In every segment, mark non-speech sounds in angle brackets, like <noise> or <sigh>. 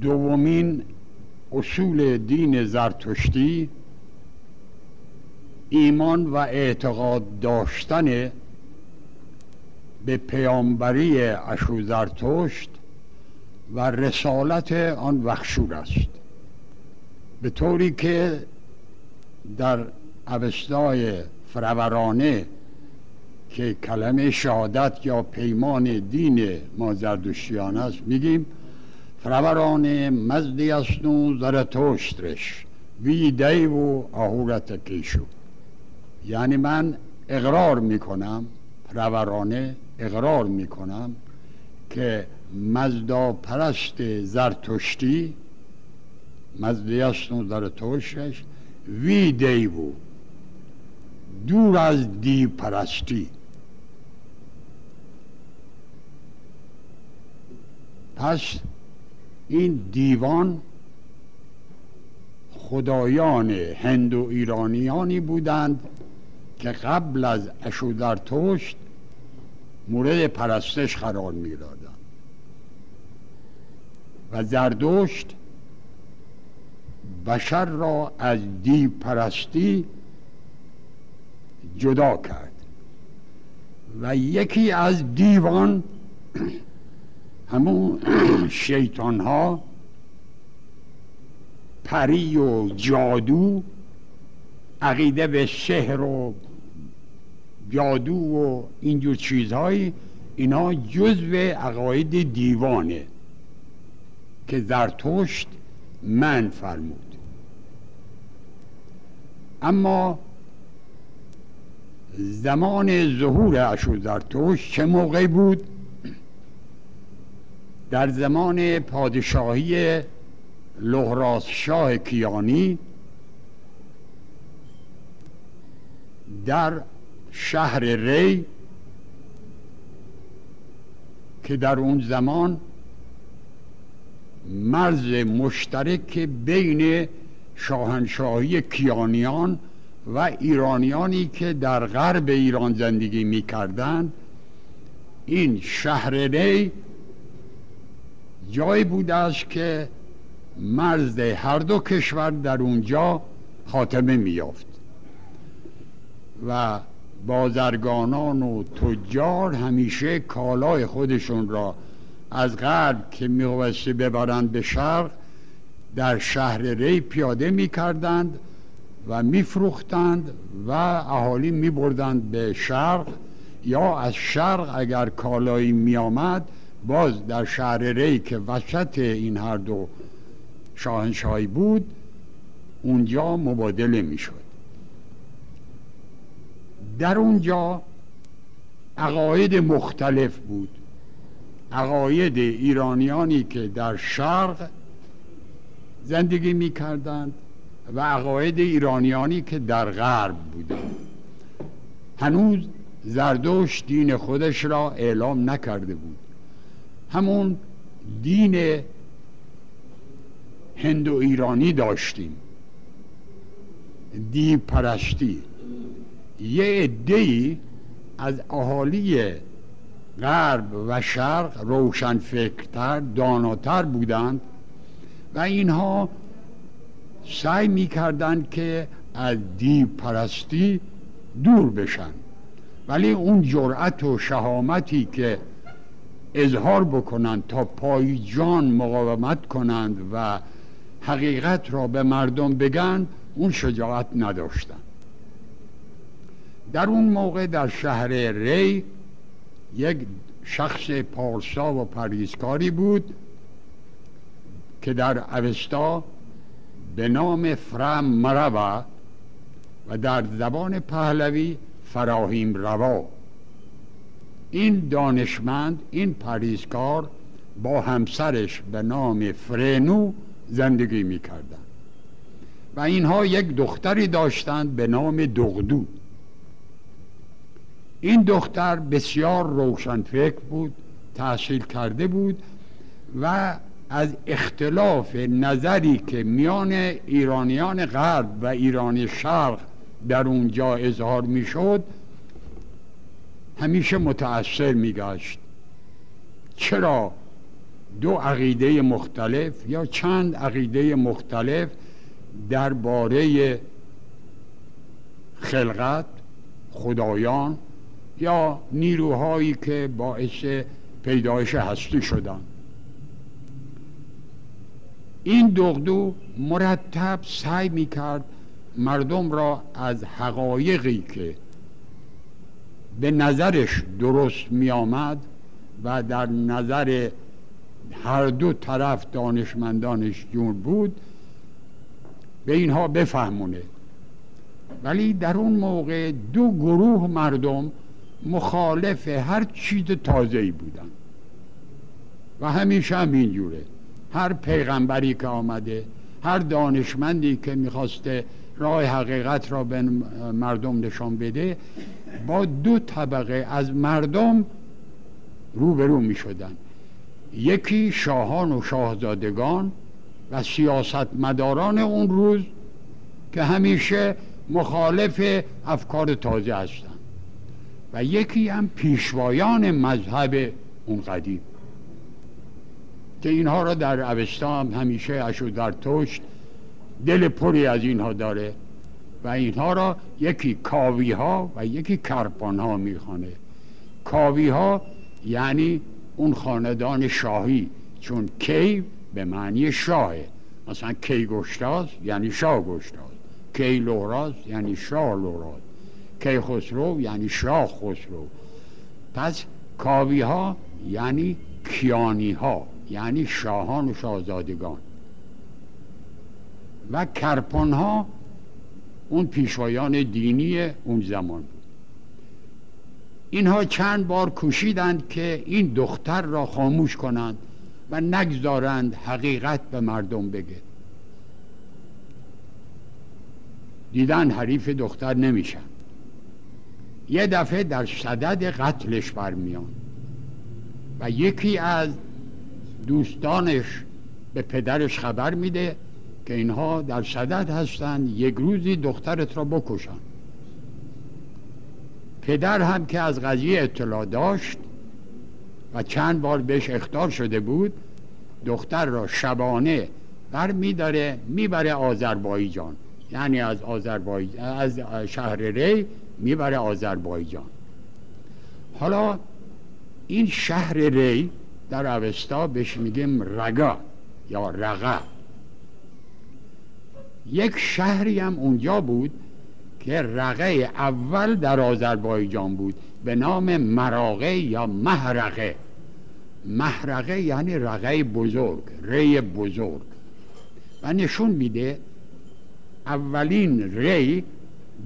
دومین اصول دین زرتشتی ایمان و اعتقاد داشتن به پیامبری اشو زرتشت و رسالت آن وخشور است. به طوری که در اوستای فرورانه که کلمه شهادت یا پیمان دین ما زردشتیان است میگیم است و زرتشترش وی دی و آهورت کیشو. یعنی من اقرار می‌کنم فرورانه اقرار می‌کنم که مزدا پرست زرتشتی مزدی است و زرتشترش وی دی و دور از دیو پرستی. پس این دیوان خدایان هند و ایرانیانی بودند که قبل از اشودرتشت مورد پرستش قرار می و زردشت بشر را از دیو پرستی جدا کرد. و یکی از دیوان همون شیطان ها پری و جادو عقیده به شهر و جادو و اینجور چیزهایی اینا جزو عقاید دیوانه که زرتشت من فرمود. اما زمان ظهور اشو زرتشت چه موقع بود؟ در زمان پادشاهی لحراس شاه کیانی در شهر ری که در اون زمان مرز مشترک بین شاهنشاهی کیانیان و ایرانیانی که در غرب ایران زندگی می این شهر ری جایی بوده است که مرز هر دو کشور در اونجا خاتمه میافت و بازرگانان و تجار همیشه کالای خودشون را از غرب که می‌خواسته ببرند به شرق در شهر ری پیاده می‌کردند و میفروختند و اهالی میبردند به شرق. یا از شرق اگر کالایی میآمد باز در شهر ری که وسط این هر دو شاهنشاهی بود اونجا مبادله می‌شد. در اونجا عقاید مختلف بود. عقاید ایرانیانی که در شرق زندگی می کردند و عقاید ایرانیانی که در غرب بودند. هنوز زردوش دین خودش را اعلام نکرده بود. همون دین هندو ایرانی داشتیم. دی پرستی. یه عده از اهالی غرب و شرق روشن فکرتر داناتر بودند و اینها سعی می‌کردند که از دی پرستی دور بشن. ولی اون جرأت و شهامتی که اظهار بکنند تا پای جان مقاومت کنند و حقیقت را به مردم بگن اون شجاعت نداشتند در اون موقع در شهر ری یک شخص پارسا و پریزکاری بود که در اوستا به نام فرم مروا و در زبان پهلوی فراهیم روا این دانشمند این پریزکار با همسرش به نام فرنو زندگی می‌کردند. و اینها یک دختری داشتند به نام دغدو. این دختر بسیار روشنفکر بود تحصیل کرده بود و از اختلاف نظری که میان ایرانیان غرب و ایرانی شرق در اونجا اظهار می‌شد همیشه متأثر میگشت. چرا؟ دو عقیده مختلف یا چند عقیده مختلف درباره خلقت خدایان یا نیروهایی که باعث پیدایش هستی شدن. این دغدو مرتب سعی می‌کرد مردم را از حقایقی که به نظرش درست می آمد و در نظر هر دو طرف دانشمندانش جون بود به اینها بفهمونه. ولی در اون موقع دو گروه مردم مخالف هر چیز تازه‌ای بودن. و همیشه هم اینجوره هر پیغمبری که آمده هر دانشمندی که می‌خواسته راه حقیقت را به مردم نشان بده با دو طبقه از مردم روبرو می شدن. یکی شاهان و شاهزادگان و سیاستمداران اون روز که همیشه مخالف افکار تازه هستند و یکی هم پیشوایان مذهب اون قدیم. که اینها را در اوستا هم همیشه اشو در توشت دل پری از اینها داره و اینها را یکی کاوی ها و یکی کرپان ها می‌خوانه. کاوی ها یعنی اون خاندان شاهی چون کی به معنی شاهه. مثلا کی گشتاز یعنی شاه گشتاز. کی لوراز یعنی شاه لوراز. کی خسرو یعنی شاه خسرو. پس کاوی ها یعنی کیانی ها یعنی شاهان و شاهزادگان. و کرپان ها اون پیشوایان دینی اون زمان بود. اینها چند بار کوشیدند که این دختر را خاموش کنند و نگذارند حقیقت به مردم بگه. دیدن حریف دختر نمیشن. یه دفعه در صدد قتلش برمیان و یکی از دوستانش به پدرش خبر میده که اینها در صدد هستند یک روزی دخترت را بکشن پدر هم که از قضیه اطلاع داشت و چند بار بهش اختار شده بود دختر را شبانه بر میداره می‌بره آذربایجان. یعنی از آذربایجان از شهر ری می‌بره آذربایجان. حالا این شهر ری در اوستا بهش میگیم رگا یا رقا. یک شهری هم اونجا بود که رقه اول در آذربایجان بود به نام مراغه یا محرقه محرقه یعنی رقه بزرگ ری بزرگ. و نشون میده اولین ری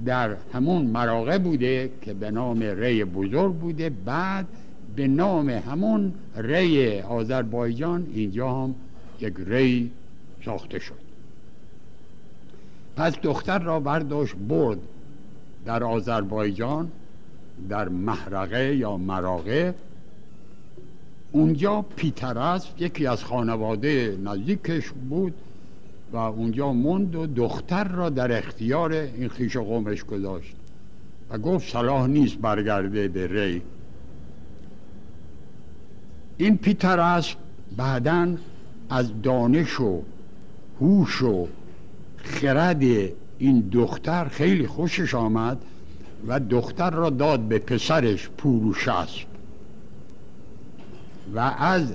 در همون مراغه بوده که به نام ری بزرگ بوده. بعد به نام همون ری آذربایجان اینجا هم یک ری ساخته شد. پس دختر را برداشت برد در آذربایجان در محرقه یا مراغه. اونجا پیترس یکی از خانواده نزدیکش بود و اونجا موند و دختر را در اختیار این خیش قومش گذاشت و گفت صلاح نیست برگرده به ری. این پیترس بعدا از دانش و هوش و خرد این دختر خیلی خوشش آمد و دختر را داد به پسرش پوروشسب و از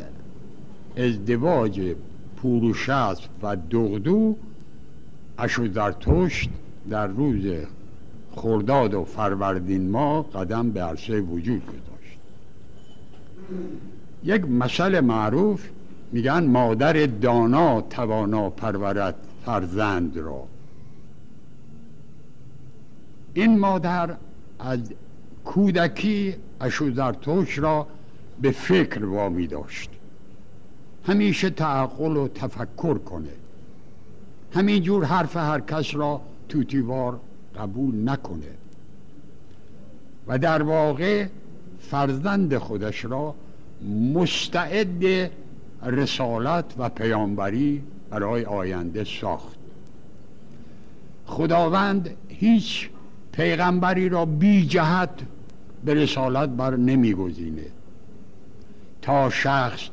ازدواج پوروشسب و دغدو اشوزرتشت در روز خرداد و فروردین ما قدم به عرصه وجود گذاشت. یک مسئله معروف میگن مادر دانا توانا پرورد. فرزند را. این مادر از کودکی اشوزرتوش را به فکر وامی داشت. همیشه تعقل و تفکر کنه. همینجور حرف هر کس را توتیوار قبول نکنه. و در واقع فرزند خودش را مستعد رسالت و پیامبری برای آینده ساخت. خداوند هیچ پیغمبری را بی جهت به رسالت بر نمیگزینه. تا شخص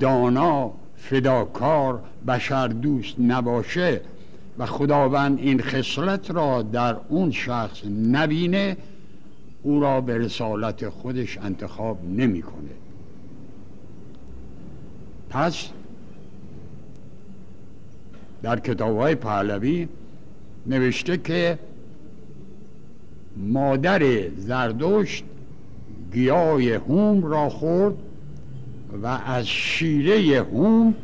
دانا فداکار بشر دوست نباشه و خداوند این خصلت را در اون شخص نبینه او را به رسالت خودش انتخاب نمی‌کنه. پس در کتاب های پهلوی نوشته که مادر زردشت گیاه هوم را خورد و از شیره هوم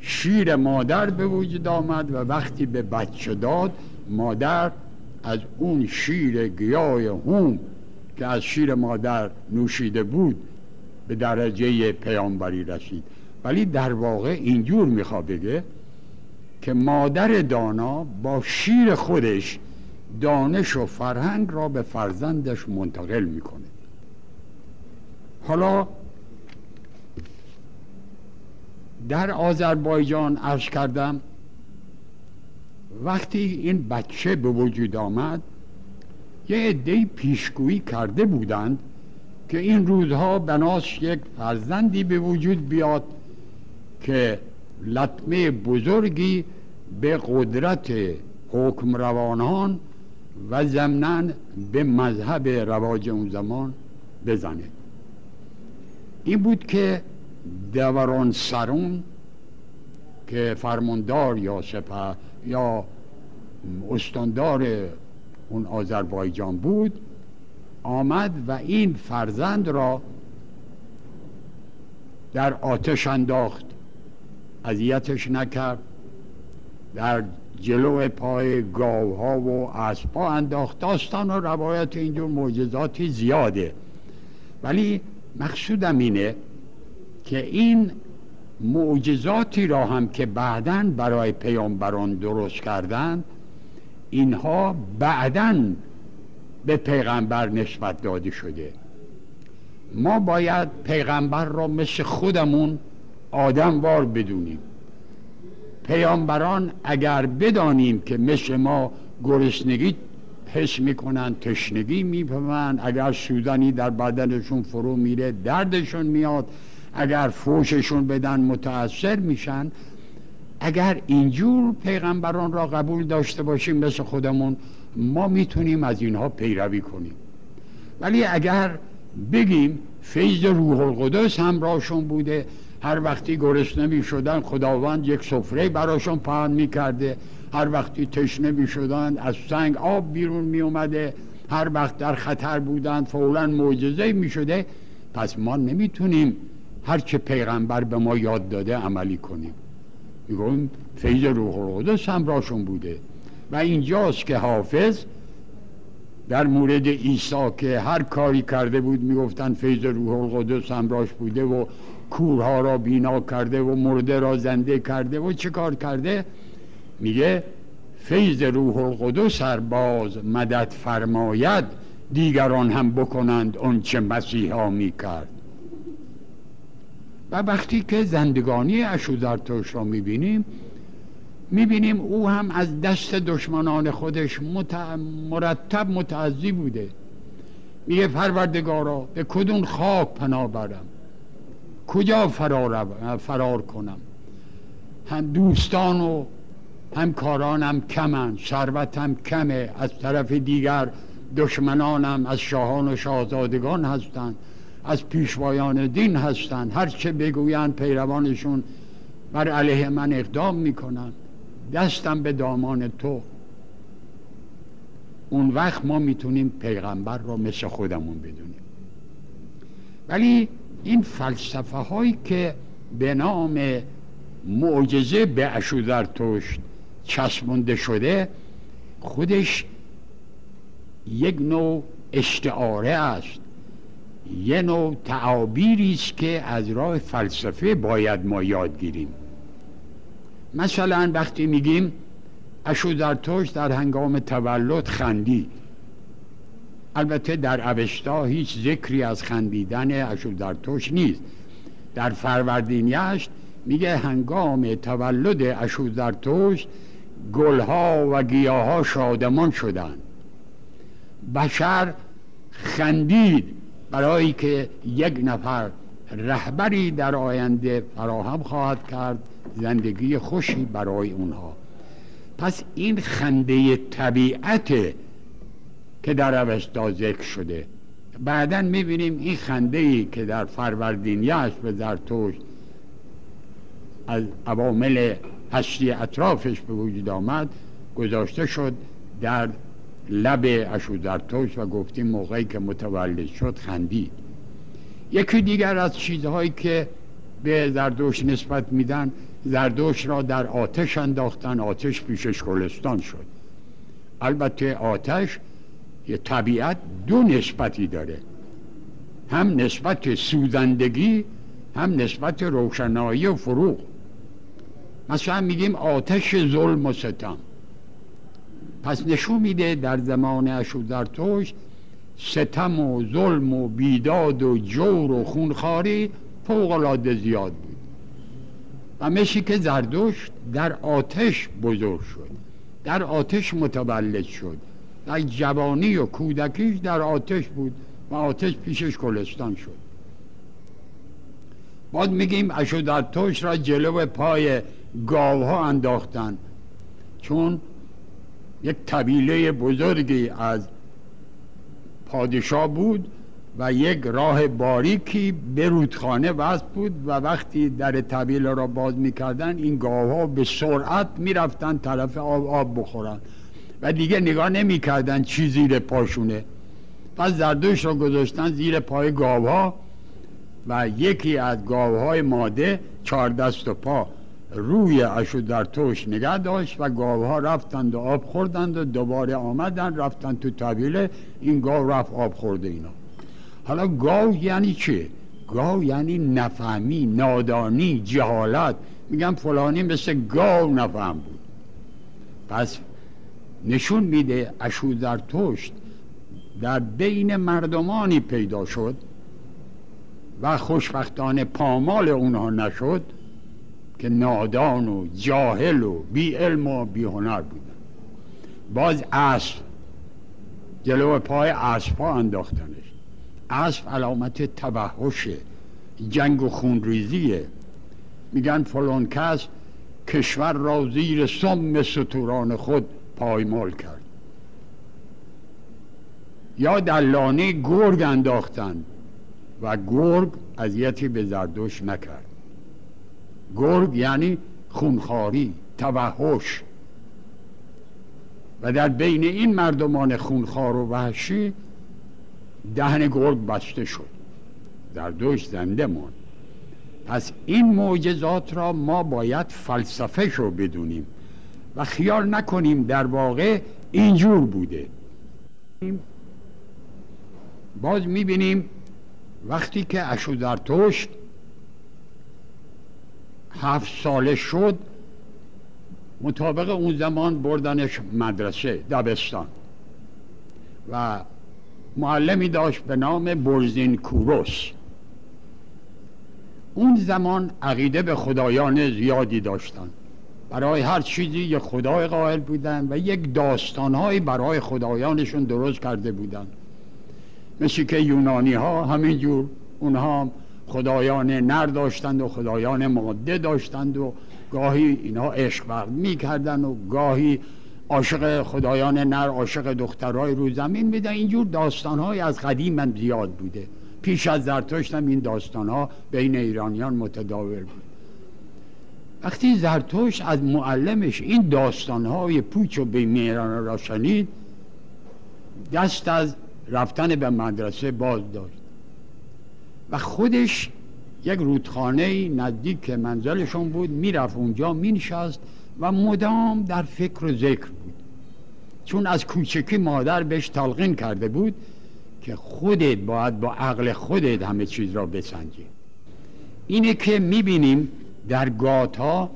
شیر مادر به وجود آمد و وقتی به بچه داد مادر از اون شیر گیاه هوم که از شیر مادر نوشیده بود به درجه پیامبری رسید. ولی در واقع اینجور می‌خواد بگه که مادر دانا با شیر خودش دانش و فرهنگ را به فرزندش منتقل می‌کنه. حالا در آذربایجان عرض کردم وقتی این بچه به وجود آمد یه عده پیشگویی کرده بودند که این روزها بناس یک فرزندی به وجود بیاد که لطمه بزرگی به قدرت حکمروانان و ضمنا به مذهب رواج اون زمان بزنه. این بود که دوران سرون که فرماندار یا سپه یا استاندار اون آذربایجان بود آمد و این فرزند را در آتش انداخت. اذیتش نکرد. در جلو پای گاوها و اسبا انداخت. داستان و روایت اینجور معجزاتی زیاده. ولی مقصودم اینه که این معجزاتی را هم که بعدا برای پیامبران درست کردند اینها بعدا به پیغمبر نسبت داده شده. ما باید پیغمبر را مثل خودمون آدموار بدونیم. پیامبران اگر بدانیم که مثل ما گرسنگی حس می‌کنن تشنگی می‌فهمن اگر سوزنی در بدنشون فرو میره دردشون میاد اگر فوششون بدن متاثر میشن اگر اینجور پیغمبران را قبول داشته باشیم مثل خودمون ما می‌تونیم از اینها پیروی کنیم. ولی اگر بگیم فیض روح القدس همراهشون بوده هر وقتی گرسنه می شدن خداوند یک سفره براشون پهن می کرده هر وقتی تشنه می شدن از سنگ آب بیرون می اومده هر وقت در خطر بودن فولا معجزه می شده پس ما نمی‌تونیم هرچه پیغمبر به ما یاد داده عملی کنیم. می‌گویم فیض روح القدس همراهشون بوده. و اینجاست که حافظ در مورد عیسی که هر کاری کرده بود می‌گفتن فیض روح القدس همراهش بوده و کورها را بینا کرده و مرده را زنده کرده و چه کار کرده؟ میگه فیض روح القدس هر باز مدد فرماید دیگران هم بکنند اون چه مسیحا می‌کرد. و وقتی که زندگانی اشوزرتوش را می‌بینیم می‌بینیم او هم از دست دشمنان خودش مرتب متعذی بوده. میگه پروردگارا به کدون خاک پناه برم کجا فرار, فرار کنم؟ هم دوستان و همکارانم کمن ثروتم کمه از طرف دیگر دشمنانم از شاهان و شاهزادگان هستند از پیشوایان دین هستند هر چه بگویند پیروانشون بر علیه من اقدام می‌کنن دستم به دامان تو. اون وقت ما می‌تونیم پیغمبر را مثل خودمون بدونیم. ولی این فلسفه هایی که به نام معجزه به اشوزرتشت چسبونده شده خودش یک نوع استعاره است. یه نوع تعابیری است که از راه فلسفه باید ما یاد گیریم. مثلا وقتی میگیم اشوزرتوش در هنگام تولد خندی البته در اوشتا هیچ ذکری از خندیدن اشوزرتوش نیست. در فروردینیشت میگه هنگام تولد اشوزرتوش گلها و گیاها شادمان شدند. بشر خندید برای که یک نفر رهبری در آینده فراهم خواهد کرد زندگی خوشی برای اونها. پس این خنده طبیعت که در اوستا ذکر شده. بعدا می‌بینیم این خنده ای که در فروردینیش به زرتشت از عوامل هستی اطرافش به وجود آمد گذاشته شد در لب اشودرتوش و گفتیم موقعی که متولد شد خندید. یکی دیگر از چیزهایی که به زردوش نسبت میدن زردوش را در آتش انداختن آتش پیشش گلستان شد. البته آتش طبیعت دو نسبتی داره. هم نسبت سوزندگی هم نسبت روشنایی و فروغ. مثلا میگیم آتش ظلم و ستم. پس نشون میده در زمان اشودرتوش ستم و ظلم و بیداد و جور و خونخاری فوق العاده زیاد بود. و مثل که زردوش در آتش بزرگ شد در آتش متولد شد. در جوانی و کودکیش در آتش بود و آتش پیشش گلستان شد. باید میگیم اشودرتوش را جلو پای گاوها انداختن. چون یک طبیله بزرگی از پادشاه بود و یک راه باریکی به رودخانه وصل بود و وقتی در طبیله را باز می‌کردن این گاوها به سرعت می‌رفتن طرف آب آب بخورن. و دیگه نگاه نمی‌کردن چی زیر پاشونه. پس زردوش را گذاشتن زیر پای گاوها و یکی از گاوهای ماده چهار دست و پا روی اشو در توش نگه داشت و گاوها رفتند و آب خوردند و دوباره آمدن رفتند تو طبیله این گاو رفت آب خورده اینا. حالا گاو یعنی چه؟ گاو یعنی نفهمی نادانی جهالت. میگم فلانی مثل گاو نفهم بود. پس نشون میده اشو در توشت در بین مردمانی پیدا شد و خوشبختانه پامال اونها نشد که نادان و جاهل و بی علم و بی هنر بودن. باز اسب جلو پای اسب ها انداختنش. اسب علامت توحشه جنگ و خونریزیه. میگن فلان کس کشور را زیر سم ستوران خود پایمال کرد. یا در لانه گرگ انداختن و گرگ اذیتی به زردوش نکرد. گرگ یعنی خونخاری توحش. و در بین این مردمان خونخوار و وحشی دهن گرگ بسته شد. در دوش زنده ماند پس این معجزات را ما باید فلسفه شو بدونیم. و خیال نکنیم در واقع اینجور بوده. باز می‌بینیم وقتی که اشودرتشت هفت ساله شد مطابق اون زمان بردنش مدرسه دبستان. و معلمی داشت به نام برزین کوروس اون زمان عقیده به خدایان زیادی داشتن. برای هر چیزی یک خدای قائل بودن و یک داستانهایی برای خدایانشون درست کرده بودن. مثل که یونانی ها همینجور اونها خدایان نر داشتند و خدایان ماده داشتند و گاهی اینها عشق ورد می‌کردن و گاهی عاشق خدایان نر عاشق دخترهای رو زمین میدن اینجور داستانهای از قدیم هم زیاد بوده. پیش از زرتشت هم این داستانها بین ایرانیان متداول بود. وقتی زرتشت از معلمش این داستانهای پوچ و میران را شنید دست از رفتن به مدرسه باز داشت و خودش یک رودخانه نزدیک منزلشون بود می‌رفت اونجا مینشست و مدام در فکر و ذکر بود. چون از کوچکی مادر بهش تلقین کرده بود که خودت باید با عقل خودت همه چیز را بسنجی. اینه که می‌بینیم در گاتا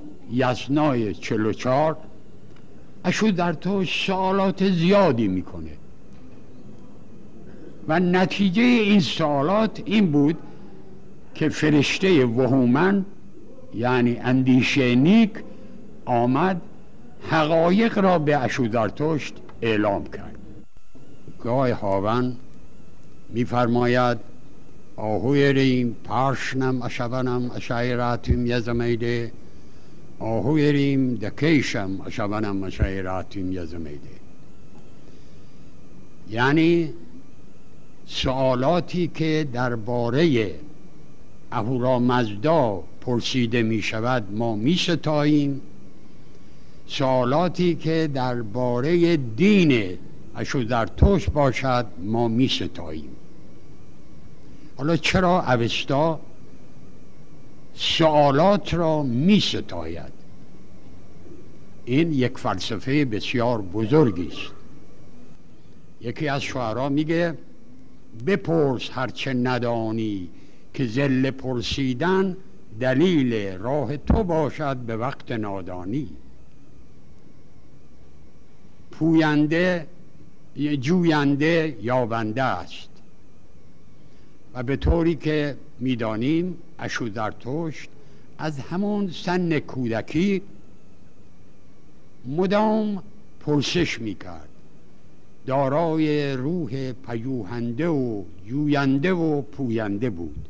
چلو چار اشو در تو سوالات زیادی می‌کنه. و نتیجه این سوالات این بود که فرشته وهومن یعنی اندیشه نیک آمد حقایق را به اشودرتشت اعلام کرد. گاه هاون میفرماید آهویریم پاشنم اشبانم اشایراتیم یزمیده آهویریم دکیشم اشبانم اشایراتیم یزمیده یعنی سوالاتی که درباره اهورا مزدا پرسیده می شود ما می سوالاتی که درباره دین اشو در توش باشد ما می حالا چرا اوستا سوالات را می ستاید؟ این یک فلسفه بسیار بزرگی است. یکی از شعرا میگه بپرس هرچه ندانی که زل پرسیدن دلیل راه تو باشد به وقت نادانی. پوینده جوینده یابنده است. و به طوری که می‌دانیم اشوزرتشت از همون سن کودکی مدام پرسش می‌کرد. دارای روح پیوهنده و جوینده و پوینده بود.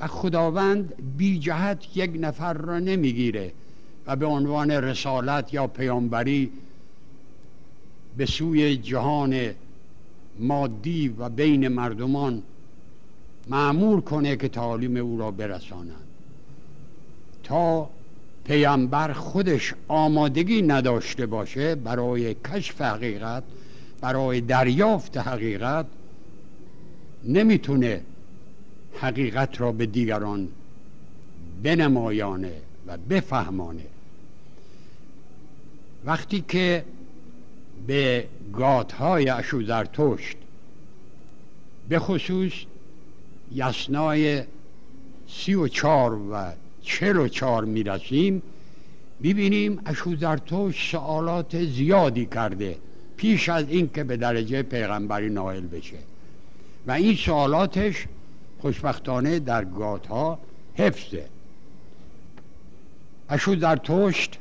و خداوند بی جهت یک نفر را نمی‌گیره و به عنوان رسالت یا پیامبری به سوی جهان مادی و بین مردمان معمور کنه که تعالیم او را برسانند تا پیامبر خودش آمادگی نداشته باشه برای کشف حقیقت برای دریافت حقیقت نمی‌تونه حقیقت را به دیگران بنمایانه و بفهمانه. وقتی که به گاتهای اشوزرتشت به خصوص یسنای سی و چار و چل و چار می‌رسیم. ببینیم اشوزرتشت سوالات زیادی کرده پیش از این که به درجه پیغمبری نائل بشه. و این سوالاتش خوشبختانه در گات ها حفظه. اشو در توشت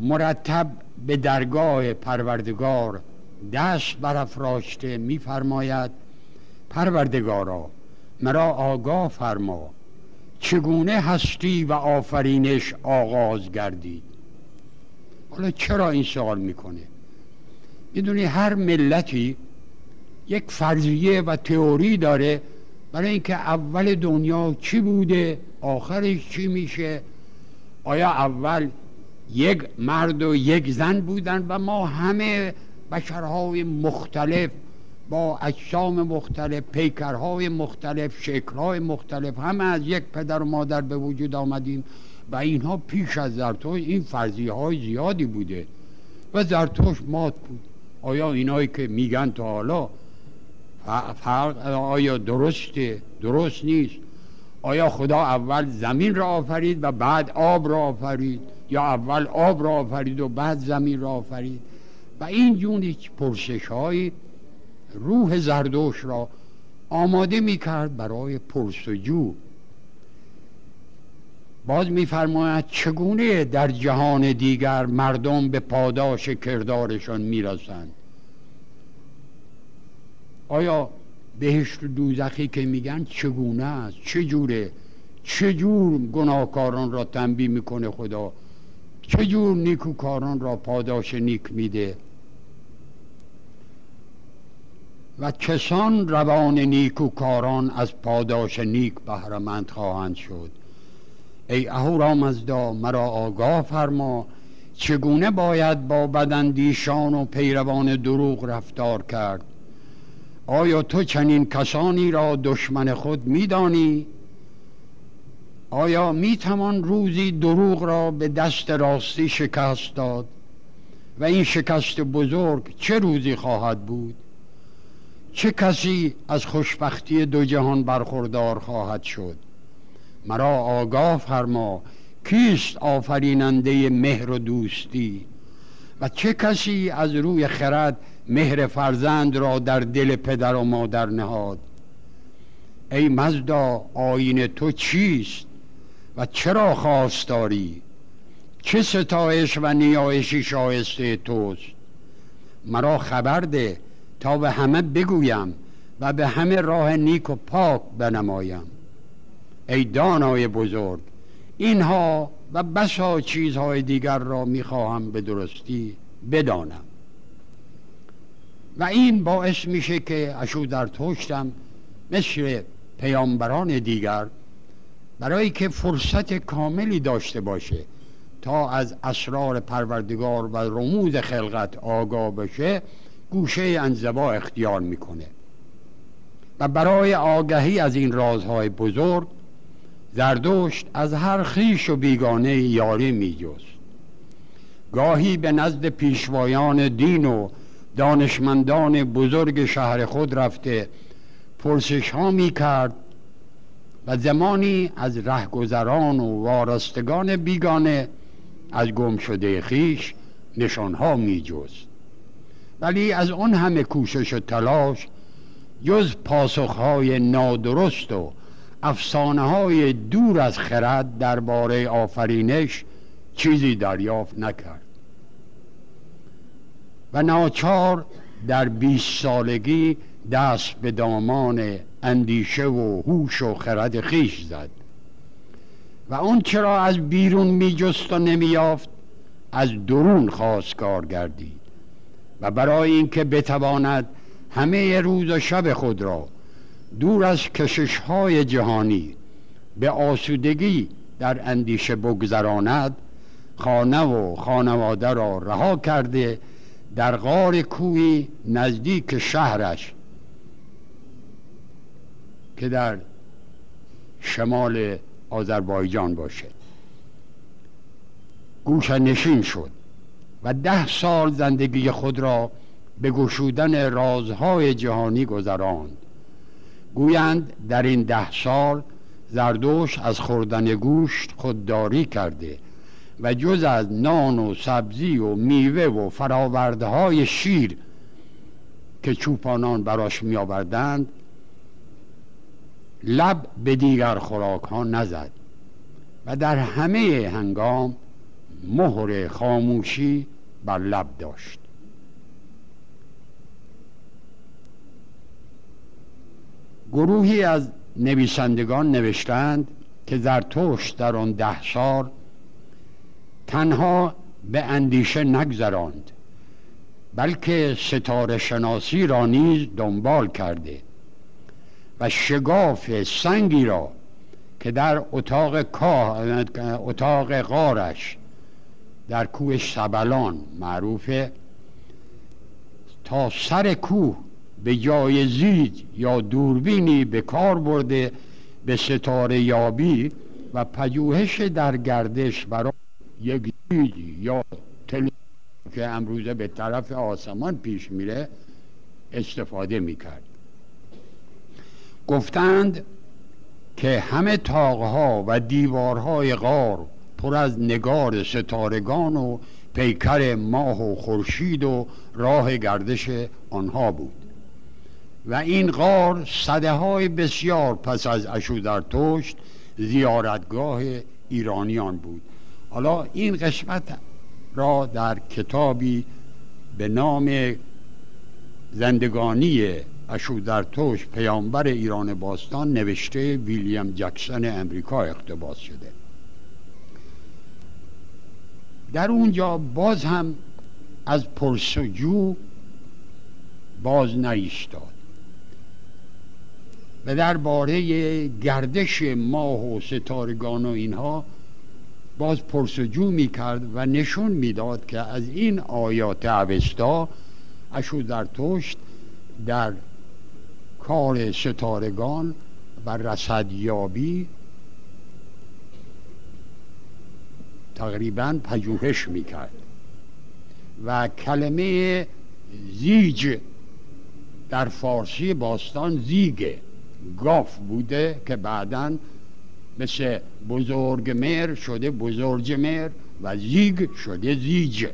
مرتب به درگاه پروردگار دست برافراشته میفرماید پروردگارا مرا آگاه فرما. چگونه هستی و آفرینش آغاز گردید حالا چرا این سوال می‌کنه؟ می‌دونی هر ملتی یک فرضیه و تئوری داره برای اینکه اول دنیا چی بوده آخرش چی میشه؟ آیا اول یک مرد و یک زن بودن و ما همه بشرهای مختلف با اجسام مختلف پیکرهای مختلف شکلهای مختلف همه از یک پدر و مادر به وجود آمدیم و اینها پیش از زرتوش این فرضیه های زیادی بوده و زرتوش مات بود. آیا اینایی که میگن تا حالا فرق آیا درسته؟ درست نیست. آیا خدا اول زمین را آفرید و بعد آب را آفرید؟ یا اول آب را آفرید و بعد زمین را آفرید؟ و این جون پرسش های روح زردوش را آماده می کرد برای پرسجو. باز میفرماید چگونه در جهان دیگر مردم به پاداش کردارشان می‌رسند؟ آیا بهشت و دوزخی که میگن چگونه است؟ چجوره چجور گناهکاران را تنبیه می‌کنه خدا؟ چجور نیکوکاران را پاداش نیک میده؟ و کسان روان نیکوکاران از پاداش نیک بهرمند خواهند شد. ای اهورامزدا مرا آگاه فرما چگونه باید با بدندیشان و پیروان دروغ رفتار کرد؟ آیا تو چنین کسانی را دشمن خود میدانی؟ آیا می‌توان روزی دروغ را به دست راستی شکست داد؟ و این شکست بزرگ چه روزی خواهد بود؟ چه کسی از خوشبختی دو جهان برخوردار خواهد شد؟ مرا آگاه فرما کیست آفریننده مهر و دوستی؟ و چه کسی از روی خرد مهر فرزند را در دل پدر و مادر نهاد؟ ای مزدا آین تو چیست؟ و چرا خواست داری چه ستایش و نیایشی شایسته توست؟ مرا خبر ده تا به همه بگویم و به همه راه نیک و پاک بنمایم. ای دانای بزرگ اینها و بسا چیزهای دیگر را می‌خواهم به درستی بدانم. و این باعث میشه که اشو در توشتم مثل پیامبران دیگر برای که فرصت کاملی داشته باشه تا از اسرار پروردگار و رموز خلقت آگاه بشه گوشه انزوا اختیار می‌کنه. و برای آگهی از این رازهای بزرگ زردشت از هر خیش و بیگانه یاری میجست. گاهی به نزد پیشوایان دین و دانشمندان بزرگ شهر خود رفته پرسش ها می کرد و زمانی از رهگذران و وارستگان بیگانه از گم شده خیش نشانها می جست ولی از آن همه کوشش و تلاش جز پاسخهای نادرست و افسانه های دور از خرد درباره آفرینش چیزی دریافت نکرد. و ناچار در بیست سالگی دست به دامان اندیشه و هوش و خرد خیش زد. و اون چرا از بیرون می جست و نمیافت از درون خواستگار گردید. و برای اینکه بتواند همه روز و شب خود را دور از کشش های جهانی به آسودگی در اندیشه بگذراند خانه و خانواده را رها کرده در غار کوی نزدیک شهرش که در شمال آذربایجان باشه گوشه نشین شد. و ده سال زندگی خود را به گشودن رازهای جهانی گذراند. گویند در این ده سال زردوش از خوردن گوشت خودداری کرده و جز از نان و سبزی و میوه و فراوردهای شیر که چوپانان براش می آوردند لب به دیگر خوراک ها نزد و در همه هنگام مهر خاموشی بر لب داشت. گروهی از نویسندگان نوشتند که زرتشت در آن ده سال تنها به اندیشه نگذراند بلکه ستاره شناسی را نیز دنبال کرده و شگاف سنگی را که در اتاق کاه اتاق غارش در کوه سبلان معروفه. تا سر کوه به جای زید یا دوربینی به کار برده به ستاره یابی و پژوهش در گردش برای یک زید یا تل که امروزه به طرف آسمان پیش میره استفاده می‌کرد. گفتند که همه تاقها و دیوارهای غار پر از نگار ستارگان و پیکر ماه و خورشید و راه گردش آنها بود. و این غار صده های بسیار پس از اشودرتشت زیارتگاه ایرانیان بود. حالا این قسمت را در کتابی به نام زندگانی اشودرتوش پیامبر ایران باستان نوشته ویلیام جکسن امریکا اقتباس شده. در اونجا باز هم از پرسجو باز نایستاد. و درباره گردش ماه و ستارگان و اینها باز پرسجو می‌کرد و نشون می‌داد که از این آیات اوستا اشو در توشت در کار ستارگان و رصدیابی تقریبا پژوهش می‌کرد. و کلمه زیج در فارسی باستان زیگه گاف بوده که بعدا مثل بزرگ مر شده بزرگ مر و زیگ شده زیج.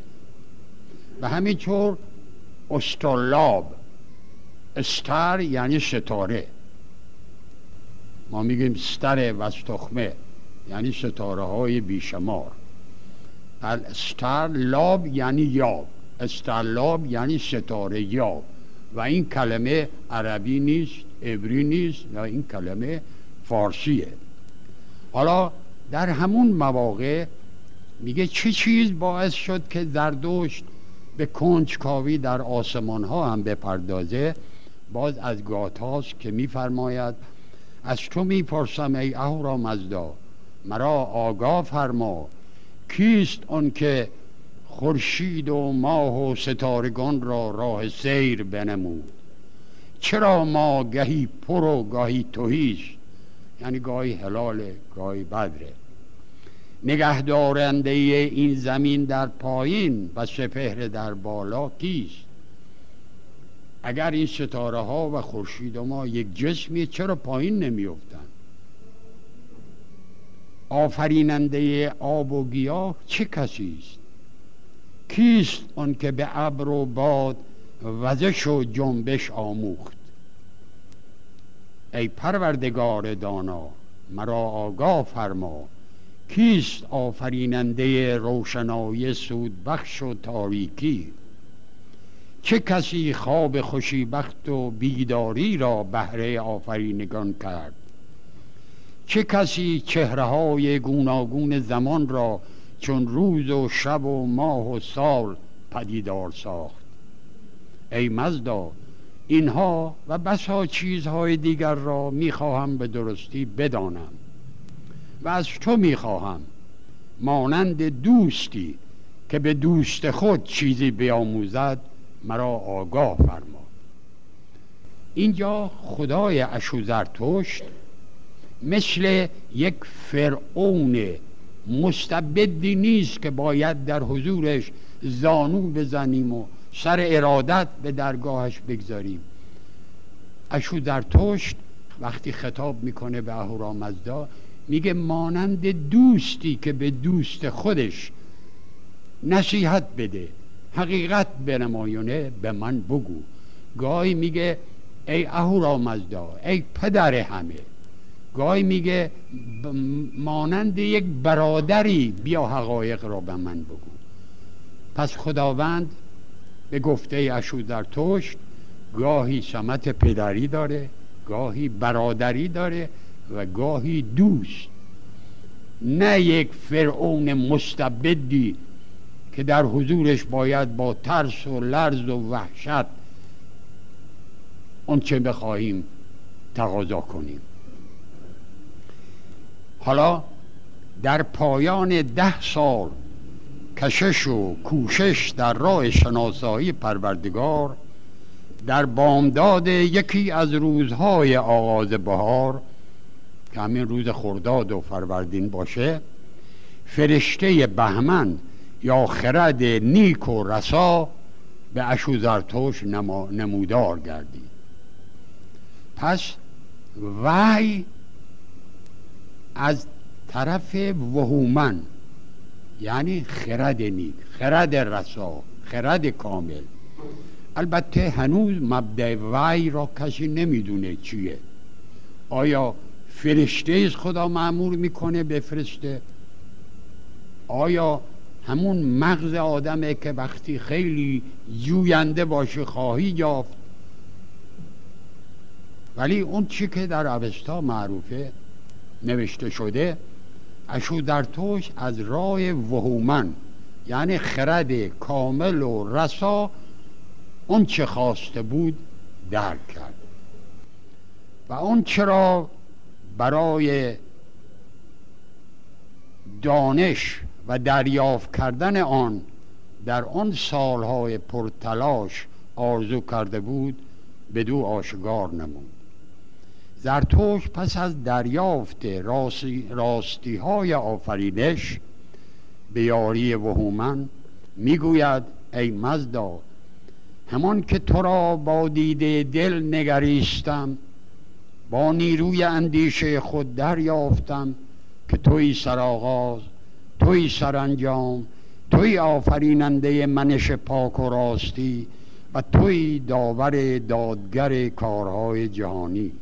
و همینطور استرلاب استر یعنی ستاره. ما میگیم ستر و یعنی ستاره های بیشمار. استر لاب یعنی یاب. استرلاب یعنی ستاره یاب. و این کلمه عربی نیست عبری نیست و این کلمه فارسیه. حالا در همون مواقع میگه چه چیز باعث شد که زردشت به کنجکاوی در آسمان ها هم بپردازه؟ باز از گاتاس که میفرماید از تو می‌پرسم ای اهورا مزدا مرا آگاه فرما کیست آن که خورشید و ماه و ستارگان را راه سیر بنمود؟ چرا ما گهی پر و گاهی توهیش یعنی گاهی هلاله گاهی بدره نگهدارنده این زمین در پایین و سپهر در بالا کیست؟ اگر این ستاره ها و خورشید ما یک جسمی چرا پایین نمیافتن آفریننده آب و گیاه چه کسی است؟ کیست آن که به ابر و باد وزش و جنبش آموخت؟ ای پروردگار دانا مرا آگاه فرما. کیست آفریننده روشنایی سود بخش و تاریکی؟ چه کسی خواب خوشی بخت و بیداری را بهره آفرینگان کرد؟ چه کسی چهره های گوناگون زمان را چون روز و شب و ماه و سال پدیدار ساخت؟ ای مزدا اینها و بسا چیزهای دیگر را می‌خواهم به درستی بدانم و از تو می‌خواهم مانند دوستی که به دوست خود چیزی بیاموزد مرا آگاه فرما اینجا خدای اشوزرتشت مثل یک فرعون. مستبدی نیست که باید در حضورش زانو بزنیم و سر ارادت به درگاهش بگذاریم. اشوزرتشت وقتی خطاب می‌کنه به اهورامزدا میگه مانند دوستی که به دوست خودش نصیحت بده. حقیقت بنمایونه به من بگو. گاهی میگه ای اهورامزدا ای پدر همه. گاهی میگه مانند یک برادری بیا حقایق را به من بگو. پس خداوند به گفته اشو در توشت گاهی سمت پدری داره گاهی برادری داره و گاهی دوست. نه یک فرعون مستبدی که در حضورش باید با ترس و لرز و وحشت اون چه بخواهیم تقاضا کنیم. حالا در پایان ده سال کشش و کوشش در راه شناسایی پروردگار در بامداد یکی از روزهای آغاز بهار که همین روز خرداد و فروردین باشه فرشته بهمن یا خرد نیک و رسا به اشوزرتوش نمودار گردید. پس وحی از طرف وهومن یعنی خرد نیک خرد رسا خرد کامل. البته هنوز مبدع وحی را کسی نمی‌دونه چیه. آیا فرشته از خدا معمول می‌کنه بفرسته؟ آیا همون مغز آدمه که وقتی خیلی جوینده باشه خواهی یافت؟ ولی اون چی که در اوستا معروفه نوشته شده اشو در توش از راه وهومن یعنی خرد کامل و رسا اون چه خواسته بود درک کرد. و اون چرا برای دانش و دریافت کردن آن در آن سالهای پرتلاش آرزو کرده بود بدو آشگار نمود. زرتوش پس از دریافت راستی, های آفرینش به یاری وهومن می‌گوید ای مزدا همان که تو را با دیده دل نگریستم با نیروی اندیشه خود دریافتم که توی سرآغاز توی سرانجام توی آفریننده منش پاک و راستی و توی داور دادگر کارهای جهانی.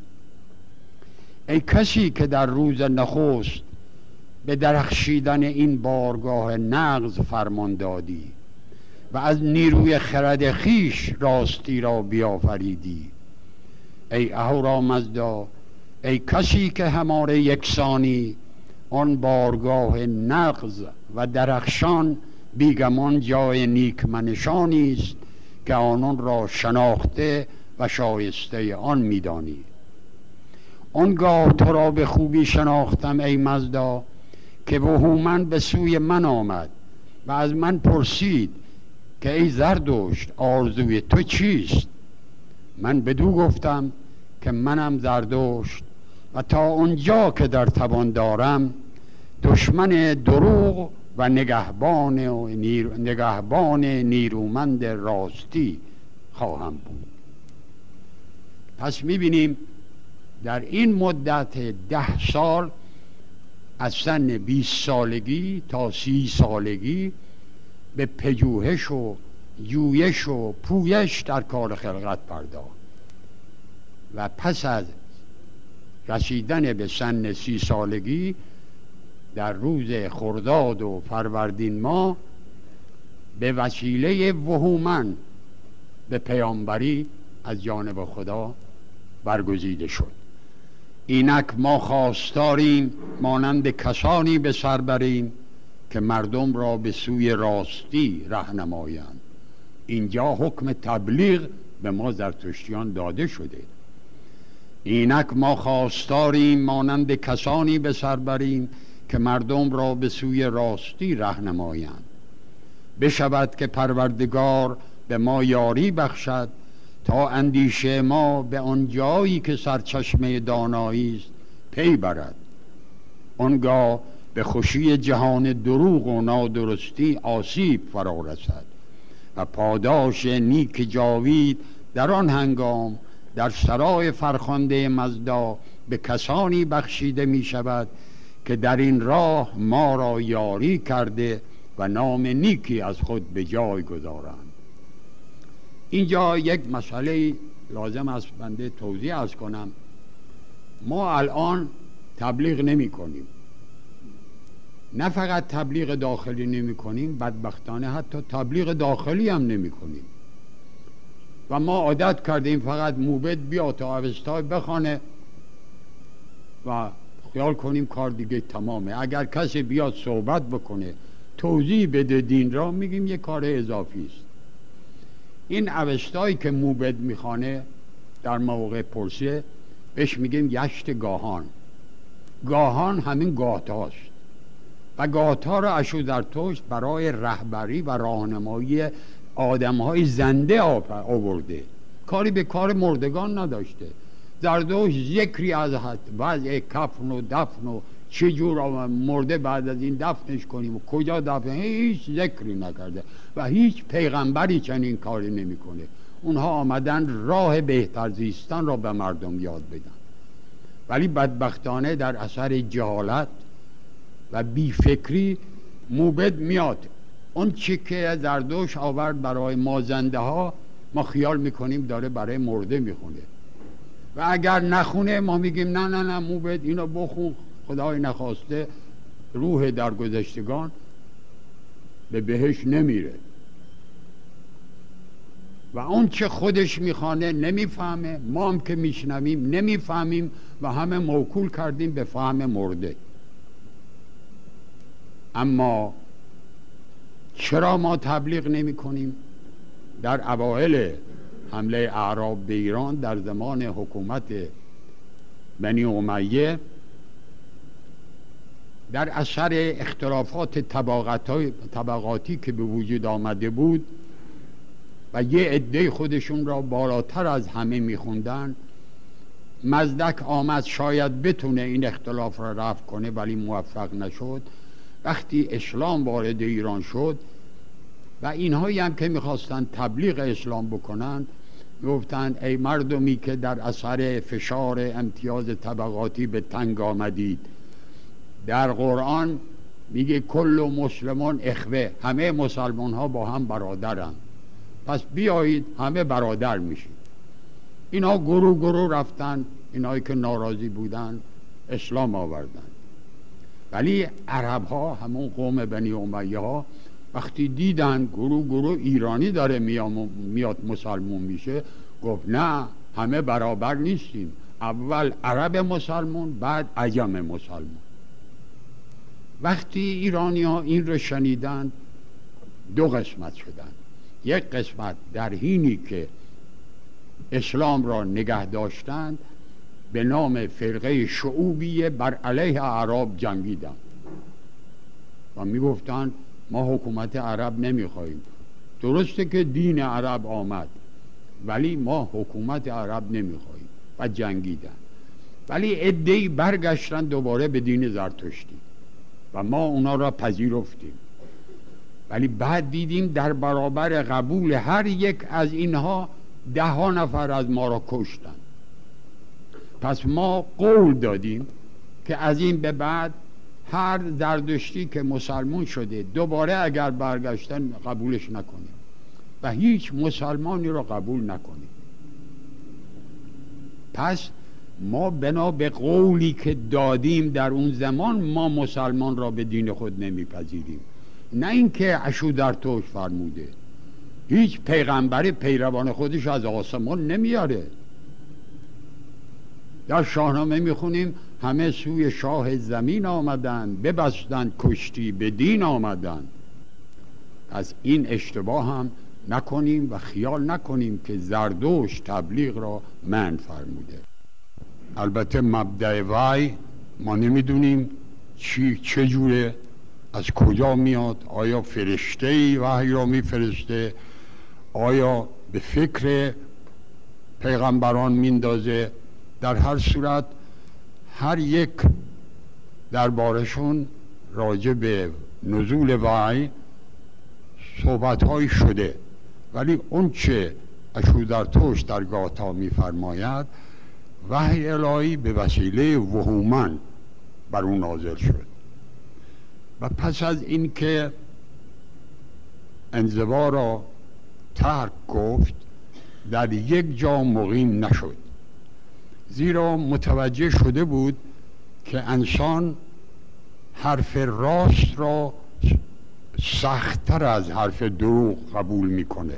ای کسی که در روز نخست به درخشیدن این بارگاه نغز فرمان دادی و از نیروی خرد خیش راستی را بیافریدی. ای اهورامزدا ای کسی که هماره یکسانی آن بارگاه نقض و درخشان بیگمان جای نیکمنشانی است که آنان را شناخته و شایسته آن میدانی. آنگاه تو را به خوبی شناختم ای مزدا که وهومن به سوی من آمد و از من پرسید که ای زردشت آرزوی تو چیست؟ من بدو گفتم که منم زردشت و تا اونجا که در توان دارم دشمن دروغ و نگهبان, و نیر... نگهبان نیرومند راستی خواهم بود. پس می‌بینیم در این مدت ده سال از سن 20 سالگی تا سی سالگی به پژوهش و جویش و پویش در کار خلقت پرداخت. و پس از رسیدن به سن سی سالگی در روز خرداد و فروردین ما به وسیله وهومن به پیامبری از جانب خدا برگزیده شد. اینک ما خواستاریم مانند کسانی به سر بریم که مردم را به سوی راستی رهنمایند اینجا حکم تبلیغ به ما زرتشتیان داده شده. اینک ما خواستاریم مانند کسانی به سر بریم که مردم را به سوی راستی رهنمایند بشود که پروردگار به ما یاری بخشد تا اندیشه ما به آن جایی که سرچشمه دانایی است پی برد. آنگاه به خوشی جهان دروغ و نادرستی آسیب فرا رسد و پاداش نیک جاوید در آن هنگام در سرای فرخنده مزدا به کسانی بخشیده می شود که در این راه ما را یاری کرده و نام نیکی از خود به جای گذارند. اینجا یک مسئله لازم است بنده توضیح از کنم. ما الان تبلیغ نمی کنیم. نه فقط تبلیغ داخلی نمی کنیم بدبختانه حتی تبلیغ داخلی هم نمی کنیم. و ما عادت کردیم فقط موبت بیا تا اوستای بخانه و خیال کنیم کار دیگه تمامه. اگر کسی بیاد صحبت بکنه توضیح بده دین را میگیم یه کار اضافی است. این اوستایی که موبد می‌خوانه در موقع پرسه بهش میگیم یشت گاهان. گاهان همین گاتاست. و گاتا را اشو در توش برای رهبری و راهنمایی آدم های زنده آورده. کاری به کار مردگان نداشته. زردوش ذکری از وضع کفن و دفن و چجور مرده بعد از این دفنش کنیم؟ و کجا دفن؟ هیچ ذکری نکرده و هیچ پیغمبری چنین کاری نمی‌کنه. اونها آمدن راه بهتر زیستن را به مردم یاد بدن. ولی بدبختانه در اثر جهالت و بیفکری موبد میاد. اون چی که زردوش آورد برای ما زنده ها ما خیال می‌کنیم داره برای مرده می‌خونه. و اگر نخونه ما میگیم نه نه نه موبد اینو بخون. خدای نخواسته روح در گذشتگان به بهش نمیره. و اون چه خودش می‌خوانه نمی‌فهمه ما هم که میشنویم نمی‌فهمیم و همه موکول کردیم به فهم مرده. اما چرا ما تبلیغ نمی کنیم در اوائل حمله اعراب به ایران در زمان حکومت بنی امیه در اثر اختلافات طبقاتی که به وجود آمده بود و یه عده خودشون را بالاتر از همه میخوندن مزدک آمد شاید بتونه این اختلاف را رفع کنه ولی موفق نشد. وقتی اسلام وارد ایران شد و اینهایی هم که می‌خواستن تبلیغ اسلام بکنن گفتند ای مردمی که در اثر فشار امتیاز طبقاتی به تنگ آمدید. در قرآن میگه کل مسلمان اخوه. همه مسلمان ها با هم برادرن. پس بیایید همه برادر میشید اینا گروه گروه رفتن اینایی که ناراضی بودن اسلام آوردن. ولی عرب ها همون قوم بنی امیه ها وقتی دیدن گروه گروه ایرانی داره میاد مسلمون میشه گفت نه همه برابر نیستیم. اول عرب مسلمون بعد عجم مسلمون. وقتی ایرانی ها این رو شنیدن دو قسمت شدن. یک قسمت در حینی که اسلام را نگه داشتند به نام فرقه شعوبیه بر علیه عرب جنگیدن. و می‌گفتند ما حکومت عرب نمی‌خواهیم. درسته که دین عرب آمد ولی ما حکومت عرب نمی‌خواهیم و جنگیدن. ولی ادهی برگشتن دوباره به دین زرتشتی. ما اونا را پذیرفتیم. ولی بعد دیدیم در برابر قبول هر یک از اینها ده ها نفر از ما را کشتن پس ما قول دادیم که از این به بعد هر زردشتی که مسلمان شده دوباره اگر برگشتن قبولش نکنیم و هیچ مسلمانی را قبول نکنیم. پس ما بنا به قولی که دادیم در اون زمان ما مسلمان را به دین خود نمیپذیریم. نه اینکه اشو در توش فرموده. هیچ پیغمبری پیروان خودش از آسمان نمیاره. در شاهنامه می‌خونیم همه سوی شاه زمین آمدن ببستند کشتی به دین آمدن از این اشتباه هم نکنیم و خیال نکنیم که زردوش تبلیغ را من فرموده. البته مبدع وای ما نمی‌دونیم چی چجوره از کجا میاد آیا فرشته ای وحی را میفرسته آیا به فکر پیغمبران میندازه. در هر صورت هر یک دربارشون راجع به نزول وعی صحبت های شده. ولی اون چه اشو توش در گاتا میفرماید وحی الهی به وسیله وهومن بر اون نازل شد. و پس از اینکه انزوا را ترک گفت در یک جا مقیم نشد. زیرا متوجه شده بود که انسان حرف راست را سختتر از حرف دروغ قبول می‌کنه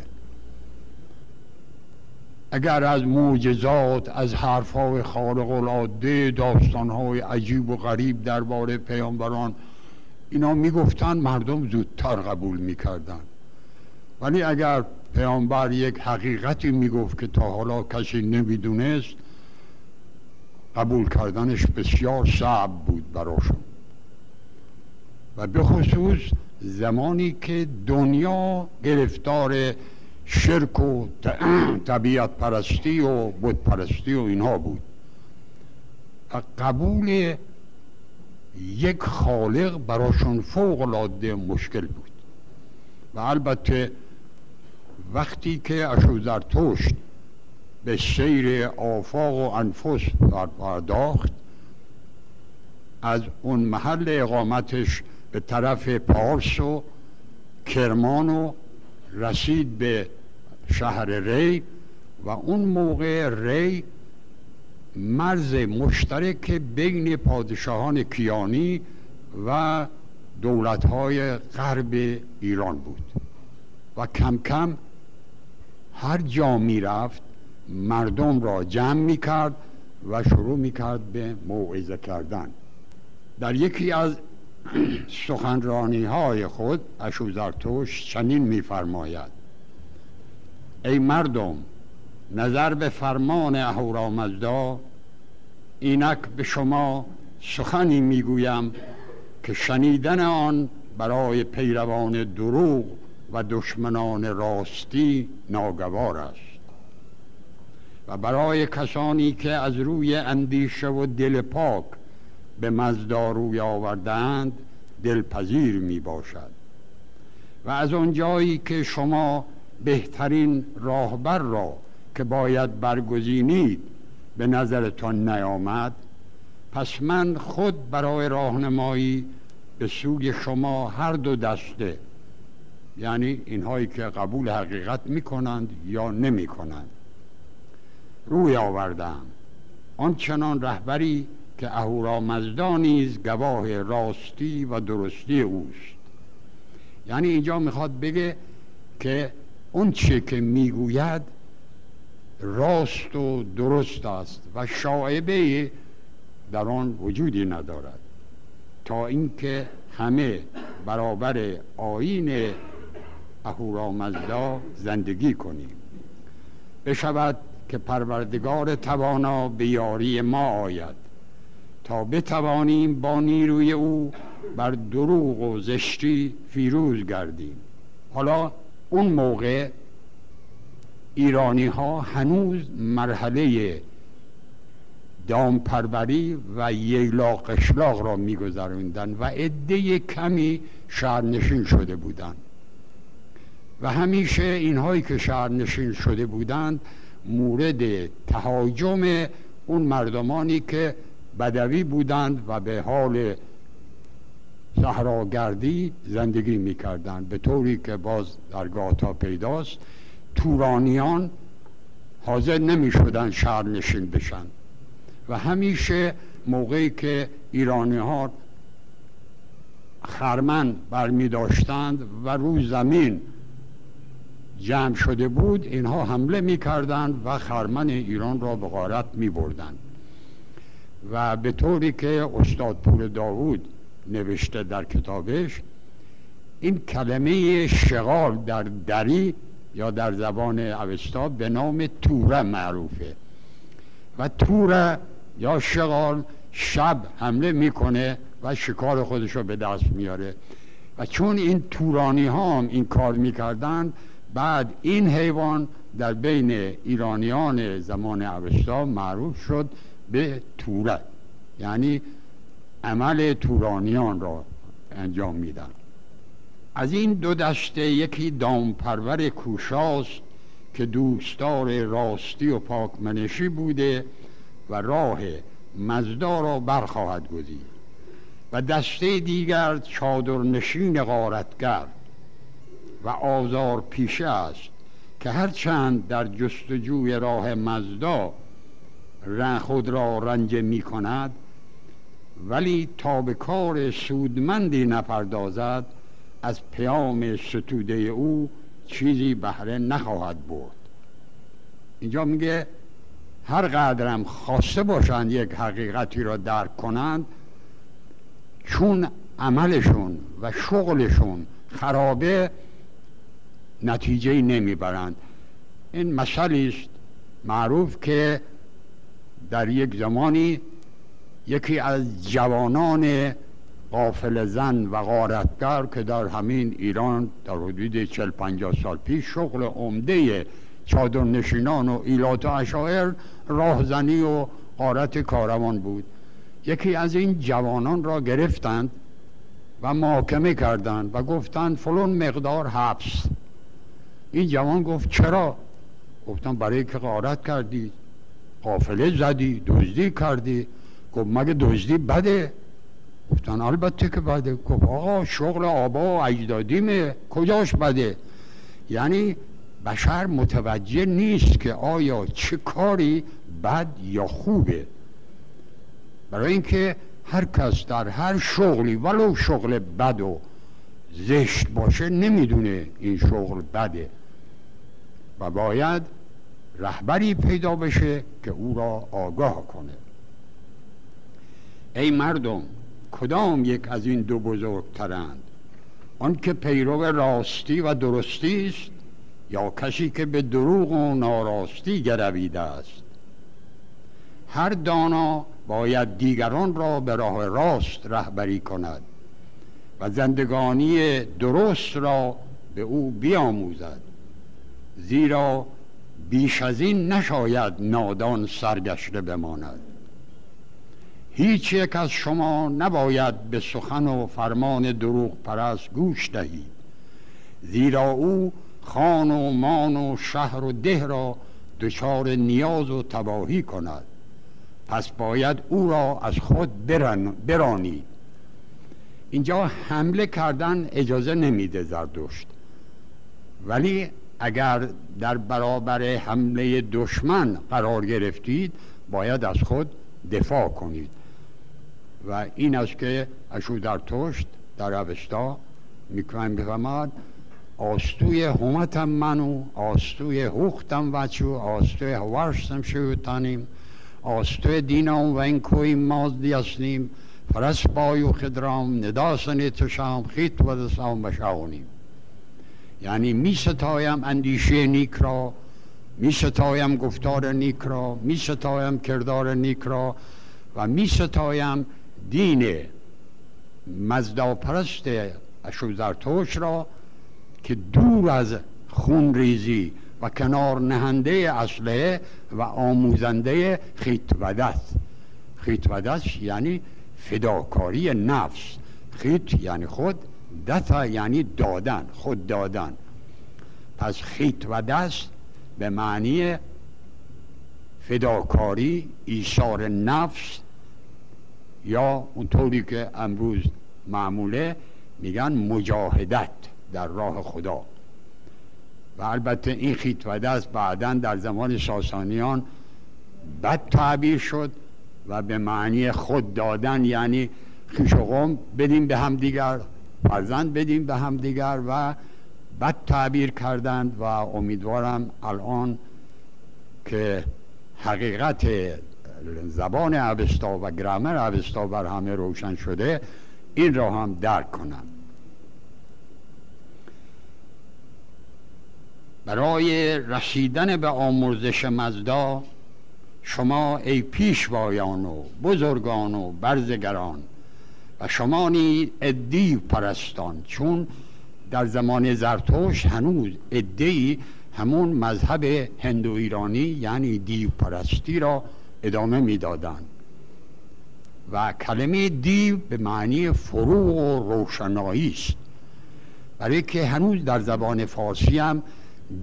اگر از معجزات از حرفهای خارق العاده داستانهای عجیب و غریب درباره پیامبران اینا می‌گفتن مردم زودتر قبول می‌کردن. ولی اگر پیامبر یک حقیقتی می‌گفت که تا حالا کسی نمی‌دونست قبول کردنش بسیار صعب بود براشون. و به خصوص زمانی که دنیا گرفتار شرک و <clears throat> طبیعت پرستی و بود پرستی و اینها بود. قبول یک خالق براشون فوق العاده مشکل بود. و البته وقتی که اشوزرتشت به سیر آفاق و انفس پرداخت از اون محل اقامتش به طرف پارس و کرمان و رسید به شهر ری و اون موقع ری مرز مشترک بین پادشاهان کیانی و دولتهای غرب ایران بود. و کم کم هر جا می‌رفت مردم را جمع می کرد و شروع می کرد به موعظه کردن. در یکی از سخنرانی های خود اشوزرتوش چنین میفرماید. ای مردم نظر به فرمان اهورامزدا اینک به شما سخنی می‌گویم که شنیدن آن برای پیروان دروغ و دشمنان راستی ناگوار است. و برای کسانی که از روی اندیشه و دل پاک به مزداروی آوردند دلپذیر می باشد و از آن جایی که شما بهترین راهبر را که باید برگزینید به نظرتان نیامد پس من خود برای راهنمایی به سوی شما هر دو دسته یعنی اینهایی که قبول حقیقت می کنند یا نمی کنند روی آوردم. آنچنان رهبری که مزدا نیز گواه راستی و درستی اوست. یعنی اینجا می‌خواد بگه که اون چه که می‌گوید راست و درست است و شاعبه در آن وجودی ندارد. تا اینکه همه برابر آین اهورامزدا زندگی کنیم. بشود که پروردگار توانا به یاری ما آید. تا بتوانیم با نیروی او بر دروغ و زشتی فیروز گردیم. حالا اون موقع ایرانی ها هنوز مرحله دامپروری و ییلا قشلاق را میگذراندند و عده کمی شهرنشین شده بودند. و همیشه اینهایی که شهرنشین شده بودند مورد تهاجم اون مردمانی که بدوی بودند و به حال صحراگردی زندگی می‌کردند. به طوری که باز در گاتا پیداست تورانیان حاضر نمی شدن شهر نشین بشن. و همیشه موقعی که ایرانی ها خرمن برمی داشتند و روی زمین جمع شده بود اینها حمله می کردند و خرمن ایران را به غارت می بردند و به طوری که استاد پور داوود نوشته در کتابش این کلمه شغال در دری یا در زبان اوستا به نام توره معروفه. و توره یا شغال شب حمله می‌کنه و شکار خودش رو به دست میاره و چون این تورانی ها هم این کار می‌کردن بعد این حیوان در بین ایرانیان زمان اوستا معروف شد به توره یعنی عمل تورانیان را انجام میدن. از این دو دسته یکی دامپرور کوشاست که دوستدار راستی و پاکمنشی بوده و راه مزدا را برخواهد گزید. و دسته دیگر چادرنشین غارتگر و آزار پیشه است که هرچند در جستجوی راه مزدا خود را رنج می کند ولی تا به کار سودمندی نپردازد از پیام ستوده او چیزی بهره نخواهد برد. اینجا میگه هر قدرم خواسته باشند یک حقیقتی را درک کنند چون عملشون و شغلشون خرابه نتیجه نمی‌برند. این مسئله است معروف که در یک زمانی یکی از جوانان قافل زن و غارتگر که در همین ایران در حدود 40 50 سال پیش شغل عمده چادر نشینان و ایلات و اشایر راهزنی و غارت کاروان بود. یکی از این جوانان را گرفتند و محاکمه کردند و گفتند فلون مقدار حبس. این جوان گفت چرا؟ گفتن برای که غارت کردی. قافله زدی دزدی کردی. گفت مگه دزدی بده؟ گفتن البته که بده. گفت آقا شغل آبا و اجدادیمه. کجاش بده؟ یعنی بشر متوجه نیست که آیا چه کاری بد یا خوبه. برای اینکه هر کس در هر شغلی ولو شغل بد و زشت باشه نمی‌دونه این شغل بده. و باید رهبری پیدا بشه که او را آگاه کنه. ای مردم کدام یک از این دو بزرگترند؟ آن که پیرو راستی و درستی است یا کسی که به دروغ و ناراستی گرویده است؟ هر دانا باید دیگران را به راه راست رهبری کند و زندگانی درست را به او بیاموزد. زیرا بیش از این نشاید نادان سرگشته بماند. هیچ یک از شما نباید به سخن و فرمان دروغ پرست گوش دهید. زیرا او خان و مان و شهر و ده را دچار نیاز و تباهی کند. پس باید او را از خود بران برانید. اینجا حمله کردن اجازه نمیده زردشت ولی اگر در برابر حمله دشمن قرار گرفتید باید از خود دفاع کنید. و این است که اشو در توشت در اوستا می‌فهمد آستوی همتم منو آستوی هوختم وچو آستوی هوارشتم شوتانیم آستوی دینام و این کوی ماز دیاسنیم فرس بایو خدرام نداسنی تشام خیت و دسام بشاونیم یعنی می ستایم اندیشه نیک را می ستایم گفتار نیک را می ستایم کردار نیک را و می ستایم دین مزدا پرست اشو زرتشت را که دور از خون ریزی و کنار نهنده اسلحه و آموزنده خیت و دست خیت و دست یعنی فداکاری نفس. خیت یعنی خود دست یعنی دادن خود دادن. پس خیت و دست به معنی فداکاری ایثار نفس یا اونطوری که امروز معموله میگن مجاهدت در راه خدا. و البته این خیت و دست بعدا در زمان ساسانیان بد تعبیر شد و به معنی خود دادن یعنی خیش و قوم بدیم به هم دیگر فرزند بدیم به هم دیگر و بد تعبیر کردند و امیدوارم الان که حقیقت زبان اوستا و گرامر اوستا بر همه روشن شده این را هم درک کنم. برای رسیدن به آمرزش مزدا شما ای پیشوایان و بزرگان و برزگران و شما نی ادی پرستان چون در زمان زرتوش هنوز ادی همون مذهب هندو ایرانی یعنی دیو پرستی را ادامه می‌دادند. و کلمه دیو به معنی فروغ و روشنایی است. برای که هنوز در زبان فارسی هم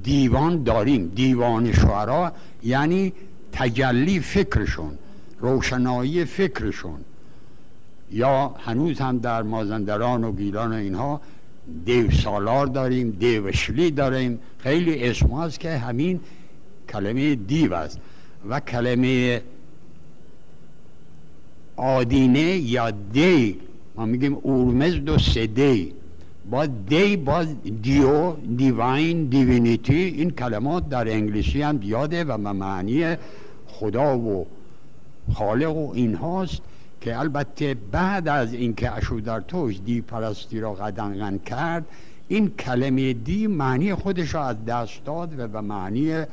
دیوان داریم. دیوان شعرا یعنی تجلی فکرشون روشنایی فکرشون. یا هنوز هم در مازندران و گیلان و اینها دیو سالار داریم دیوشلی داریم. خیلی اسم هست که همین کلمه دیو است و کلمه آدینه یا دی. ما میگیم اورمزد و سدی با دی باز دیو دیوین دیوینیتی این کلمات در انگلیسی هم یاده و معنی خدا و خالق و این هاست که البته بعد از اینکه اشودرتوش دی پرستی را قدنغن کرد این کلمه دی معنی خودش را از دست داد و به معنی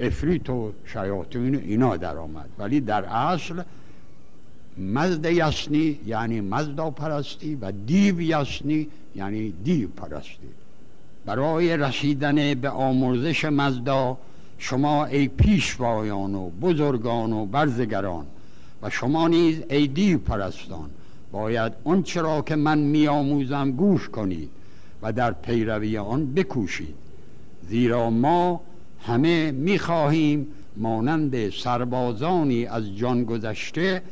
افریت و شیاطین اینا در آمد. ولی در اصل مزد یسنی یعنی مزدا پرستی و دیو یسنی یعنی دیو پرستی. برای رسیدن به آمرزش مزدا شما ای پیشوایان و بزرگان و برزگران و شما نیز ای دیو پرستان باید اون چرا که من میآموزم گوش کنید و در پیروی آن بکوشید. زیرا ما همه می‌خواهیم مانند سربازانی از جان گذشته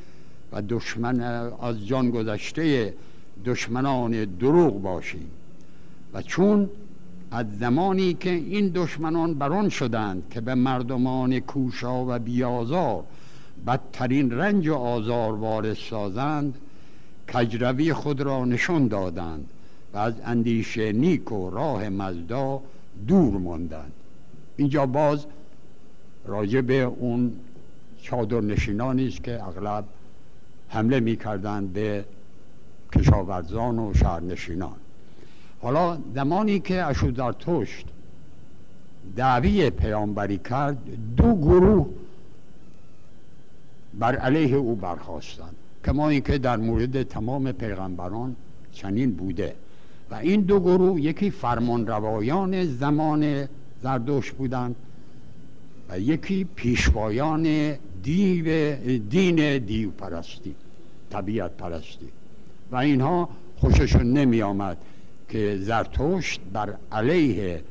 و دشمن از جان گذشته دشمنان دروغ باشیم. و چون از زمانی که این دشمنان بران شدند که به مردمان کوشا و بیازار بدترین رنج و آزار وارد سازند کجروی خود را نشان دادند و از اندیشه نیک و راه مزدا دور ماندند. اینجا باز راجع به اون چادر نشینانی است که اغلب حمله می‌کردند به کشاورزان و شهرنشینان. حالا زمانی که اشودرتشت دعوی پیامبری کرد دو گروه بر علیه او برخواستند کما اینکه در مورد تمام پیغمبران چنین بوده. و این دو گروه یکی فرمان روایان زمان زردوش بودند و یکی پیشوایان دیو دین دیو پرستی طبیعت پرستی. و اینها خوششون نمی آمد که زرتشت بر علیه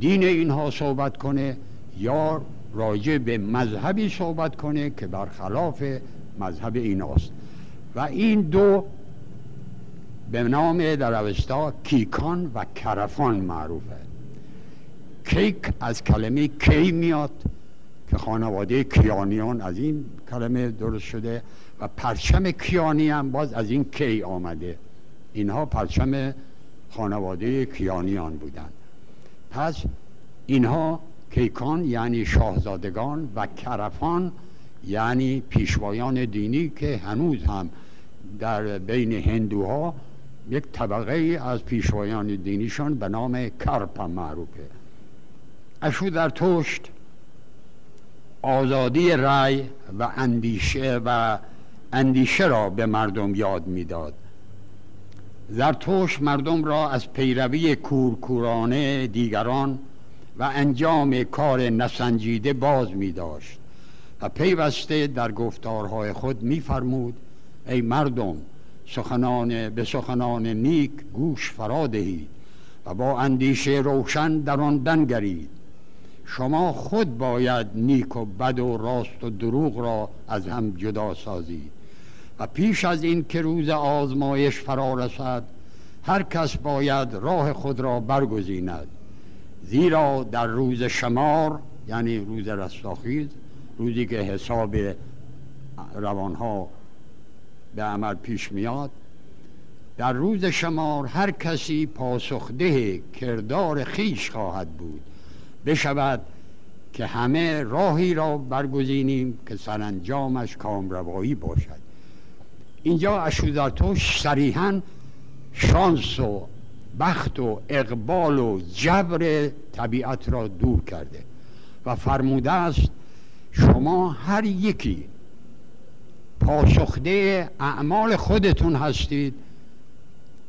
دین اینها صحبت کنه یا راجع به مذهبی صحبت کنه که برخلاف مذهب ایناست. و این دو به نام در اوستا کیکان و کرفان معروفه. کیک از کلمه کی میاد که خانواده کیانیان از این کلمه درست شده و پرچم کیانی هم باز از این کی آمده. اینها پرچم خانواده کیانیان بودند پس اینها کیکان یعنی شاهزادگان و کرفان یعنی پیشوایان دینی که هنوز هم در بین هندوها یک طبقه از پیشوایان دینیشان به نام کرپا معروفه. اشو در توشت آزادی رأی و اندیشه و اندیشه را به مردم یاد می‌داد. زرتوش مردم را از پیروی کورکورانه دیگران و انجام کار نسنجیده باز می داشت. و پیوسته در گفتارهای خود میفرمود ای مردم سخنان به سخنان نیک گوش فرا دهید و با اندیشه روشن در آن بنگرید. شما خود باید نیک و بد و راست و دروغ را از هم جدا سازید. و پیش از این که روز آزمایش فرا رسد هر کس باید راه خود را برگزیند. زیرا در روز شمار یعنی روز رستاخیز روزی که حساب روانها به عمل پیش میاد در روز شمار هر کسی پاسخده کردار خیش خواهد بود. بشود که همه راهی را برگزینیم که سرانجامش کامروایی باشد. اینجا اشوزرتوش صریحا شانس و بخت و اقبال و جبر طبیعت را دور کرده و فرموده است شما هر یکی پاسخده اعمال خودتون هستید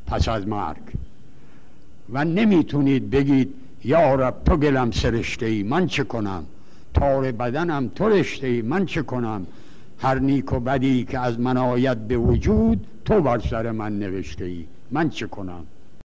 پس از مرگ. و نمی‌تونید بگید یا رب تو گلم سرشته ای من چه کنم؟ تار بدنم تو رشته ای من چه کنم؟ هر نیک و بدی که از من آید به وجود تو بر سر من نوشته ای من چه کنم؟